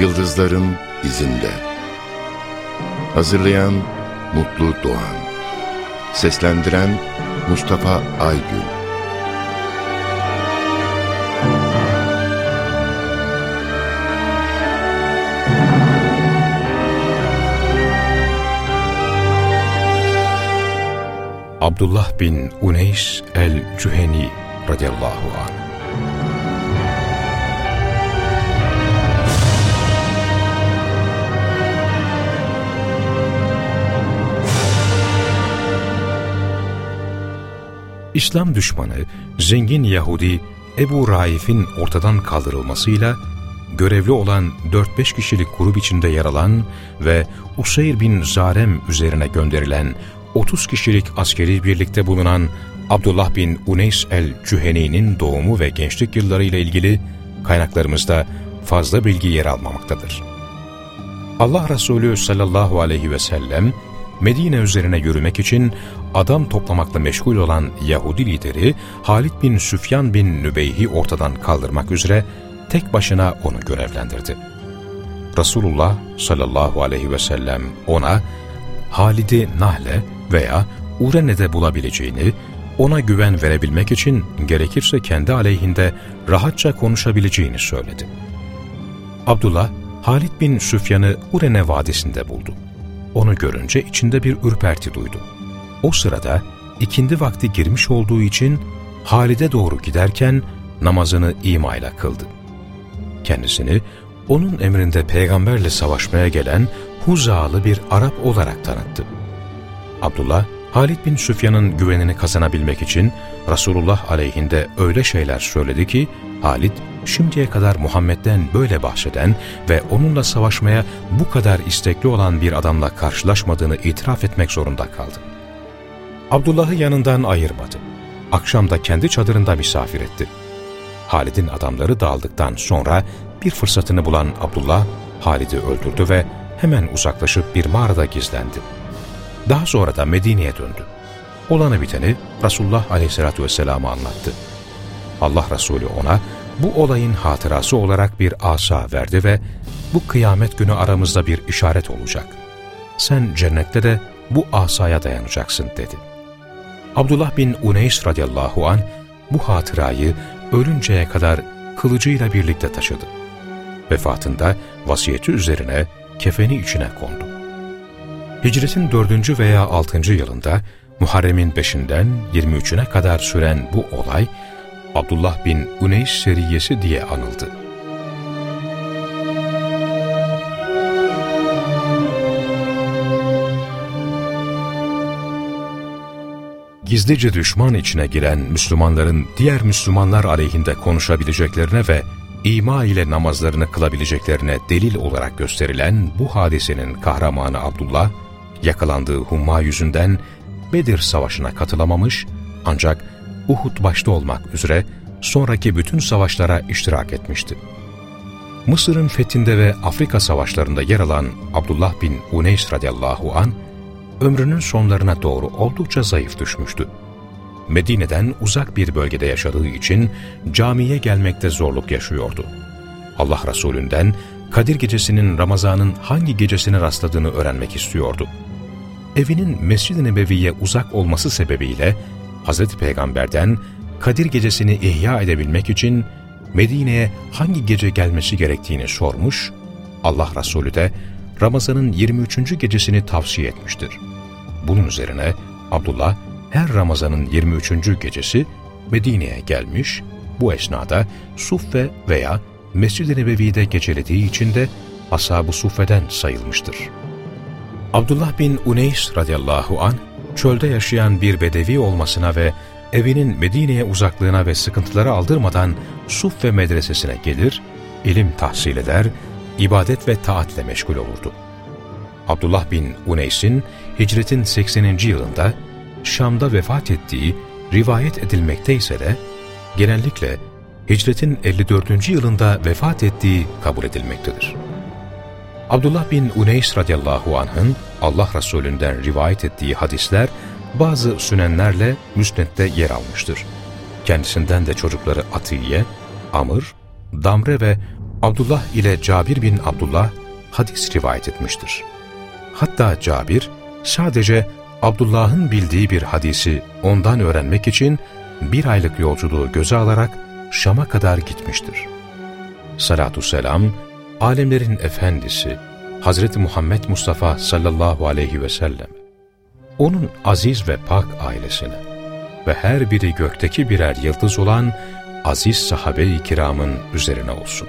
Yıldızların izinde. Hazırlayan Mutlu Doğan. Seslendiren Mustafa Aygün. Abdullah bin Uneys el-Cüheni radıyallahu anh İslam düşmanı, zengin Yahudi Ebu Raif'in ortadan kaldırılmasıyla görevli olan 4-5 kişilik grup içinde yer alan ve Useyr bin Zarem üzerine gönderilen 30 kişilik askeri birlikte bulunan Abdullah bin Uneys el-Cüheni'nin doğumu ve gençlik yılları ile ilgili kaynaklarımızda fazla bilgi yer almamaktadır. Allah Resulü sallallahu aleyhi ve sellem Medine üzerine yürümek için adam toplamakla meşgul olan Yahudi lideri Halid bin Süfyan bin Nübeyh'i ortadan kaldırmak üzere tek başına onu görevlendirdi. Resulullah sallallahu aleyhi ve sellem ona Halid'i Nahle veya Urene'de bulabileceğini, ona güven verebilmek için gerekirse kendi aleyhinde rahatça konuşabileceğini söyledi. Abdullah, Halid bin Süfyan'ı Urene Vadisi'nde buldu. Onu görünce içinde bir ürperti duydu. O sırada ikindi vakti girmiş olduğu için Halid'e doğru giderken namazını imayla kıldı. Kendisini onun emrinde peygamberle savaşmaya gelen Huzalı bir Arap olarak tanıttı. Abdullah, Halid bin Süfyan'ın güvenini kazanabilmek için Resulullah aleyhinde öyle şeyler söyledi ki, Halid şimdiye kadar Muhammed'den böyle bahseden ve onunla savaşmaya bu kadar istekli olan bir adamla karşılaşmadığını itiraf etmek zorunda kaldı. Abdullah'ı yanından ayırmadı. Akşam da kendi çadırında misafir etti. Halid'in adamları dağıldıktan sonra bir fırsatını bulan Abdullah, Halid'i öldürdü ve hemen uzaklaşıp bir mağarada gizlendi. Daha sonra da Medine'ye döndü. Olanı biteni Resulullah aleyhissalatü vesselam'a anlattı. Allah Resulü ona bu olayın hatırası olarak bir asa verdi ve bu kıyamet günü aramızda bir işaret olacak. Sen cennette de bu asaya dayanacaksın dedi. Abdullah bin Uneys radıyallahu an bu hatırayı ölünceye kadar kılıcıyla birlikte taşıdı. Vefatında vasiyeti üzerine kefeni içine kondu. Hicretin 4. veya 6. yılında Muharrem'in 5'inden 23'üne kadar süren bu olay Abdullah bin Uneys seriyesi diye anıldı. Gizlice düşman içine giren Müslümanların diğer Müslümanlar aleyhinde konuşabileceklerine ve ima ile namazlarını kılabileceklerine delil olarak gösterilen bu hadisenin kahramanı Abdullah, yakalandığı humma yüzünden Bedir Savaşı'na katılamamış ancak Uhud başta olmak üzere sonraki bütün savaşlara iştirak etmişti. Mısır'ın fethinde ve Afrika savaşlarında yer alan Abdullah bin Uneys radıyallahu an ömrünün sonlarına doğru oldukça zayıf düşmüştü. Medine'den uzak bir bölgede yaşadığı için camiye gelmekte zorluk yaşıyordu. Allah Resulünden Kadir gecesinin Ramazan'ın hangi gecesine rastladığını öğrenmek istiyordu. Evinin Mescid-i Nebevi'ye uzak olması sebebiyle Hz. Peygamber'den Kadir gecesini ihya edebilmek için Medine'ye hangi gece gelmesi gerektiğini sormuş, Allah Resulü de Ramazan'ın 23. gecesini tavsiye etmiştir. Bunun üzerine Abdullah her Ramazan'ın 23. gecesi Medine'ye gelmiş, bu esnada Suffe veya Mescid-i Nebevi'de gecelediği için de Ashab-ı Suffe'den sayılmıştır. Abdullah bin Uneys radıyallahu an çölde yaşayan bir bedevi olmasına ve evinin Medine'ye uzaklığına ve sıkıntıları aldırmadan Suffe medresesine gelir, ilim tahsil eder, ibadet ve taatle meşgul olurdu. Abdullah bin Uneys'in hicretin 80. yılında Şam'da vefat ettiği rivayet edilmekteyse de genellikle hicretin 54. yılında vefat ettiği kabul edilmektedir. Abdullah bin Uneys radıyallahu anh'ın Allah Resulünden rivayet ettiği hadisler bazı sünenlerle müsnette yer almıştır. Kendisinden de çocukları Atiye, Amr, Damre ve Abdullah ile Cabir bin Abdullah hadis rivayet etmiştir. Hatta Cabir sadece Abdullah'ın bildiği bir hadisi ondan öğrenmek için bir aylık yolculuğu göze alarak Şam'a kadar gitmiştir. Salatü selam, alemlerin efendisi Hz. Muhammed Mustafa sallallahu aleyhi ve sellem, onun aziz ve pak ailesine ve her biri gökteki birer yıldız olan aziz sahabe-i kiramın üzerine olsun.